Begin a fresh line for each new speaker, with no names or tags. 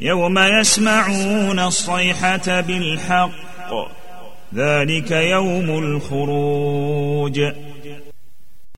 يوم يسمعون الصيحة بالحق. ذلك يوم الخروج.